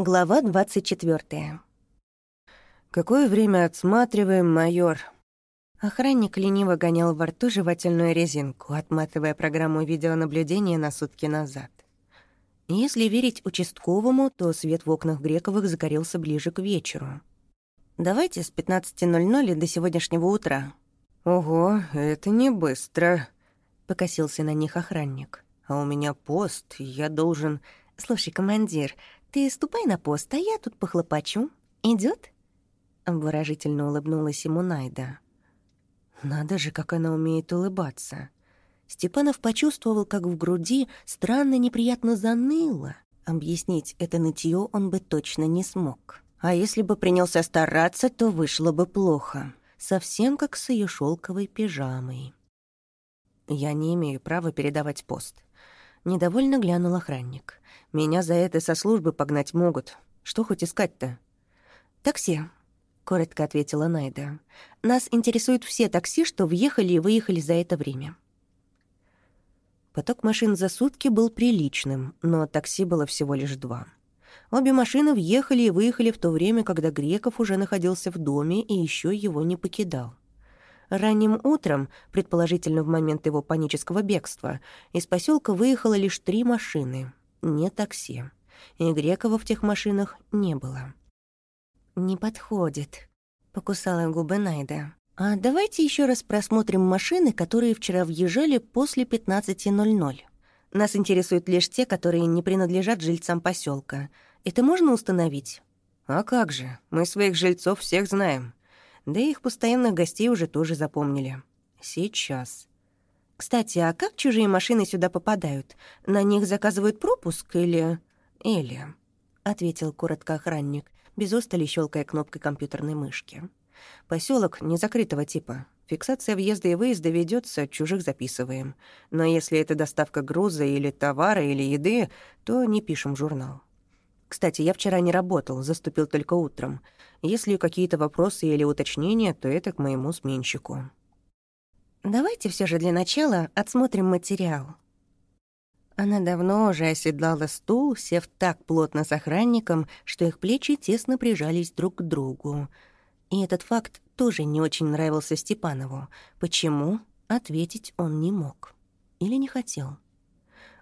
Глава 24. «Какое время отсматриваем, майор?» Охранник лениво гонял во рту жевательную резинку, отматывая программу видеонаблюдения на сутки назад. Если верить участковому, то свет в окнах Грековых загорелся ближе к вечеру. «Давайте с 15.00 до сегодняшнего утра». «Ого, это не быстро», — покосился на них охранник. «А у меня пост, я должен...» «Слушай, командир, ты ступай на пост, а я тут похлопочу. Идёт?» Обворожительно улыбнулась ему Найда. Надо же, как она умеет улыбаться. Степанов почувствовал, как в груди странно неприятно заныло. Объяснить это нытье он бы точно не смог. А если бы принялся стараться, то вышло бы плохо. Совсем как с ее шелковой пижамой. «Я не имею права передавать пост». Недовольно глянул охранник. «Меня за это со службы погнать могут. Что хоть искать-то?» «Такси», коротко ответила Найда. «Нас интересуют все такси, что въехали и выехали за это время». Поток машин за сутки был приличным, но такси было всего лишь два. Обе машины въехали и выехали в то время, когда Греков уже находился в доме и еще его не покидал. Ранним утром, предположительно в момент его панического бегства, из поселка выехало лишь три машины, не такси. И Грекова в тех машинах не было. «Не подходит», — покусала губы Найда. «А давайте еще раз просмотрим машины, которые вчера въезжали после 15.00. Нас интересуют лишь те, которые не принадлежат жильцам поселка. Это можно установить?» «А как же, мы своих жильцов всех знаем. Да и их постоянных гостей уже тоже запомнили. Сейчас». «Кстати, а как чужие машины сюда попадают? На них заказывают пропуск или...» «Или...» — ответил коротко охранник без устали щелкая кнопкой компьютерной мышки. Поселок не закрытого типа. Фиксация въезда и выезда ведется, чужих записываем. Но если это доставка груза или товара или еды, то не пишем журнал. Кстати, я вчера не работал, заступил только утром. Если какие-то вопросы или уточнения, то это к моему сменщику. Давайте все же для начала отсмотрим материал. Она давно уже оседлала стул, сев так плотно с охранником, что их плечи тесно прижались друг к другу. И этот факт тоже не очень нравился Степанову. Почему? Ответить он не мог. Или не хотел.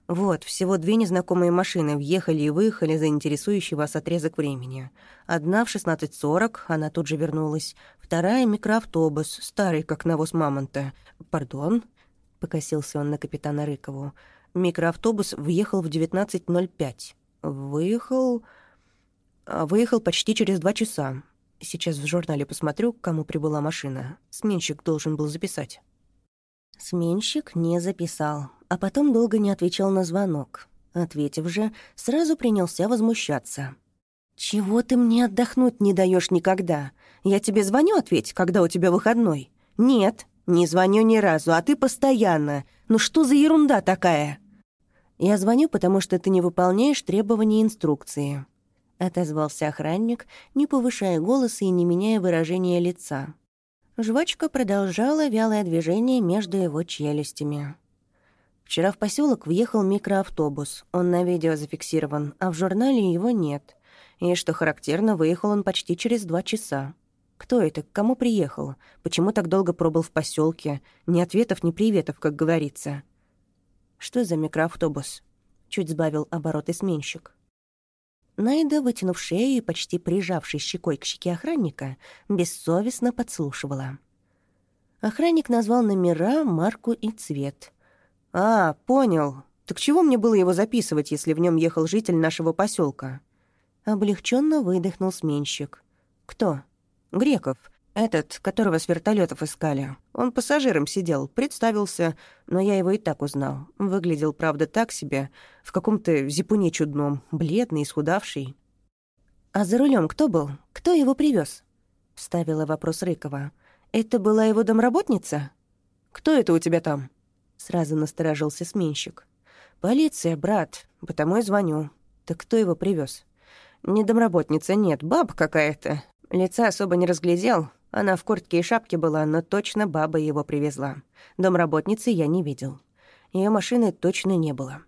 Вот, всего две незнакомые машины въехали и выехали за интересующий вас отрезок времени. Одна в 16.40, она тут же вернулась. Вторая — микроавтобус, старый, как навоз мамонта. Пардон? — покосился он на капитана Рыкову. Микроавтобус въехал в 19.05. Выехал... А, выехал почти через два часа. Сейчас в журнале посмотрю, к кому прибыла машина. Сменщик должен был записать. Сменщик не записал, а потом долго не отвечал на звонок. Ответив же, сразу принялся возмущаться. «Чего ты мне отдохнуть не даешь никогда? Я тебе звоню ответь, когда у тебя выходной?» «Нет, не звоню ни разу, а ты постоянно. Ну что за ерунда такая?» «Я звоню, потому что ты не выполняешь требования инструкции», — отозвался охранник, не повышая голоса и не меняя выражения лица. Жвачка продолжала вялое движение между его челюстями. Вчера в поселок въехал микроавтобус. Он на видео зафиксирован, а в журнале его нет. И, что характерно, выехал он почти через два часа. Кто это? К кому приехал? Почему так долго пробыл в поселке? Ни ответов, ни приветов, как говорится. Что за микроавтобус? Чуть сбавил обороты сменщик. Найда, вытянув шею и почти прижавшись щекой к щеке охранника, бессовестно подслушивала. Охранник назвал номера, марку и цвет. «А, понял. Так чего мне было его записывать, если в нем ехал житель нашего поселка? Облегченно выдохнул сменщик. «Кто?» «Греков. Этот, которого с вертолетов искали. Он пассажиром сидел, представился, но я его и так узнал. Выглядел, правда, так себе, в каком-то зипуне чудном, бледный, исхудавший. «А за рулем кто был? Кто его привез? Ставила вопрос Рыкова. «Это была его домработница?» «Кто это у тебя там?» Сразу насторожился сменщик. «Полиция, брат, потому и звоню. Так кто его привез? «Не домработница, нет, баб какая-то. Лица особо не разглядел, она в куртке и шапке была, но точно баба его привезла. Домработницы я не видел. Ее машины точно не было.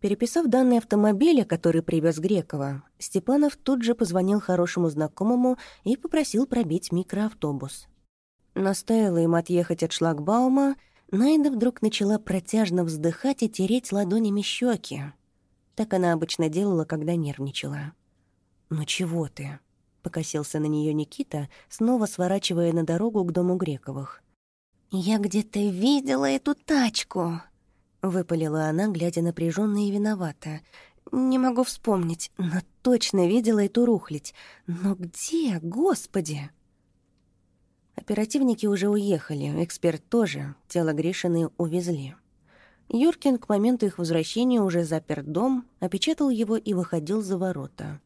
Переписав данные автомобиля, который привез Грекова, Степанов тут же позвонил хорошему знакомому и попросил пробить микроавтобус. Но стоило им отъехать от шлагбаума, Найда вдруг начала протяжно вздыхать и тереть ладонями щеки. Так она обычно делала, когда нервничала. «Ну чего ты?» — покосился на нее Никита, снова сворачивая на дорогу к дому Грековых. «Я где-то видела эту тачку», — выпалила она, глядя напряженно и виновата. «Не могу вспомнить, но точно видела эту рухлить. Но где, господи?» Оперативники уже уехали, эксперт тоже, тело Гришины увезли. Юркин к моменту их возвращения уже запер дом, опечатал его и выходил за ворота.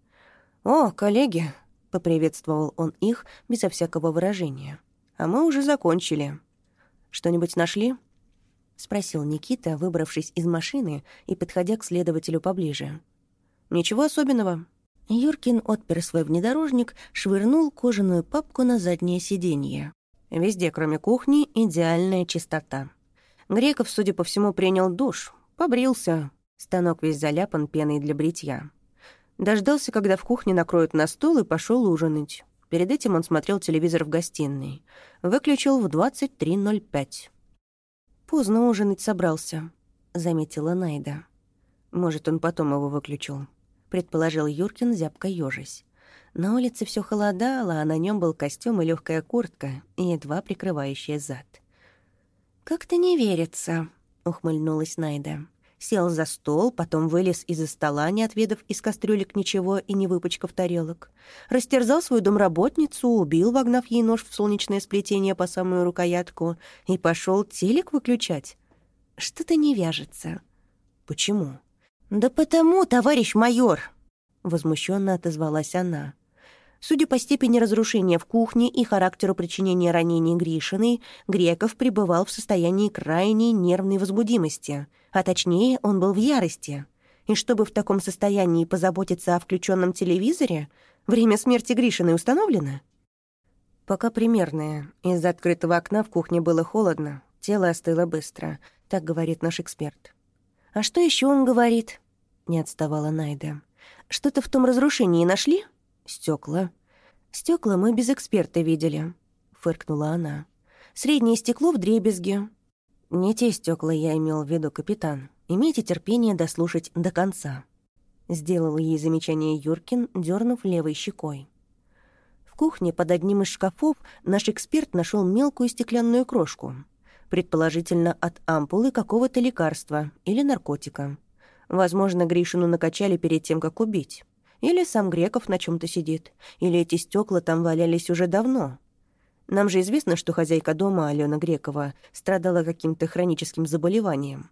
«О, коллеги!» — поприветствовал он их безо всякого выражения. «А мы уже закончили. Что-нибудь нашли?» — спросил Никита, выбравшись из машины и подходя к следователю поближе. «Ничего особенного». Юркин отпер свой внедорожник, швырнул кожаную папку на заднее сиденье. Везде, кроме кухни, идеальная чистота. Греков, судя по всему, принял душ, побрился. Станок весь заляпан пеной для бритья. Дождался, когда в кухне накроют на стол, и пошел ужинать. Перед этим он смотрел телевизор в гостиной. Выключил в 23.05. «Поздно ужинать собрался», — заметила Найда. «Может, он потом его выключил», — предположил Юркин, зябко ёжись. На улице все холодало, а на нем был костюм и легкая куртка, едва прикрывающая зад. «Как-то не верится», — ухмыльнулась Найда. Сел за стол, потом вылез из-за стола, не отведав из кастрюлек ничего и не выпачкав тарелок. Растерзал свою домработницу, убил, вогнав ей нож в солнечное сплетение по самую рукоятку, и пошел телек выключать. Что-то не вяжется. «Почему?» «Да потому, товарищ майор!» — возмущенно отозвалась она. Судя по степени разрушения в кухне и характеру причинения ранений Гришиной, Греков пребывал в состоянии крайней нервной возбудимости, а точнее он был в ярости. И чтобы в таком состоянии позаботиться о включенном телевизоре, время смерти Гришиной установлено? Пока примерное. Из-за открытого окна в кухне было холодно, тело остыло быстро, так говорит наш эксперт. «А что еще он говорит?» — не отставала Найда. «Что-то в том разрушении нашли?» Стекла. Стекла мы без эксперта видели, фыркнула она. Среднее стекло в дребезге. Не те стекла я имел в виду, капитан. Имейте терпение дослушать до конца. Сделал ей замечание Юркин, дернув левой щекой. В кухне под одним из шкафов наш эксперт нашел мелкую стеклянную крошку, предположительно от ампулы какого-то лекарства или наркотика. Возможно, Гришину накачали перед тем, как убить. Или сам Греков на чем то сидит. Или эти стекла там валялись уже давно. Нам же известно, что хозяйка дома, Алена Грекова, страдала каким-то хроническим заболеванием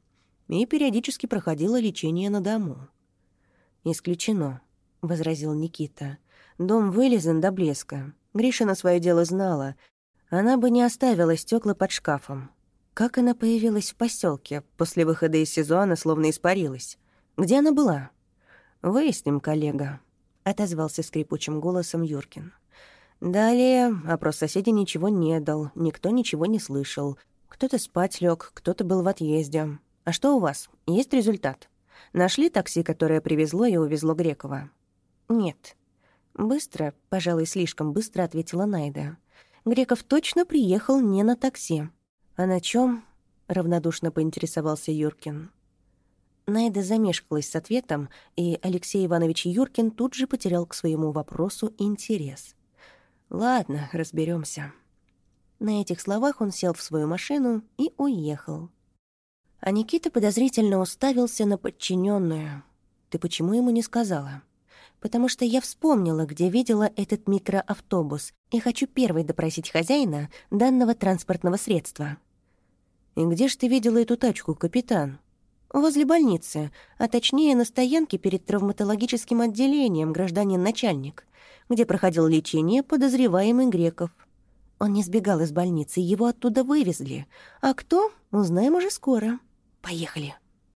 и периодически проходила лечение на дому. «Исключено», — возразил Никита. «Дом вылезан до блеска. Гришина свое дело знала. Она бы не оставила стекла под шкафом. Как она появилась в поселке после выхода из сезона, словно испарилась? Где она была?» «Выясним, коллега», — отозвался скрипучим голосом Юркин. Далее опрос соседей ничего не дал, никто ничего не слышал. Кто-то спать лег, кто-то был в отъезде. А что у вас? Есть результат? Нашли такси, которое привезло и увезло Грекова? Нет. Быстро, пожалуй, слишком быстро ответила Найда. Греков точно приехал не на такси. А на чем? равнодушно поинтересовался Юркин. Найда замешкалась с ответом, и Алексей Иванович Юркин тут же потерял к своему вопросу интерес. «Ладно, разберемся. На этих словах он сел в свою машину и уехал. А Никита подозрительно уставился на подчиненную. «Ты почему ему не сказала?» «Потому что я вспомнила, где видела этот микроавтобус, и хочу первой допросить хозяина данного транспортного средства». «И где ж ты видела эту тачку, капитан?» Возле больницы, а точнее на стоянке перед травматологическим отделением гражданин-начальник, где проходил лечение подозреваемый Греков. Он не сбегал из больницы, его оттуда вывезли. А кто, узнаем уже скоро. Поехали.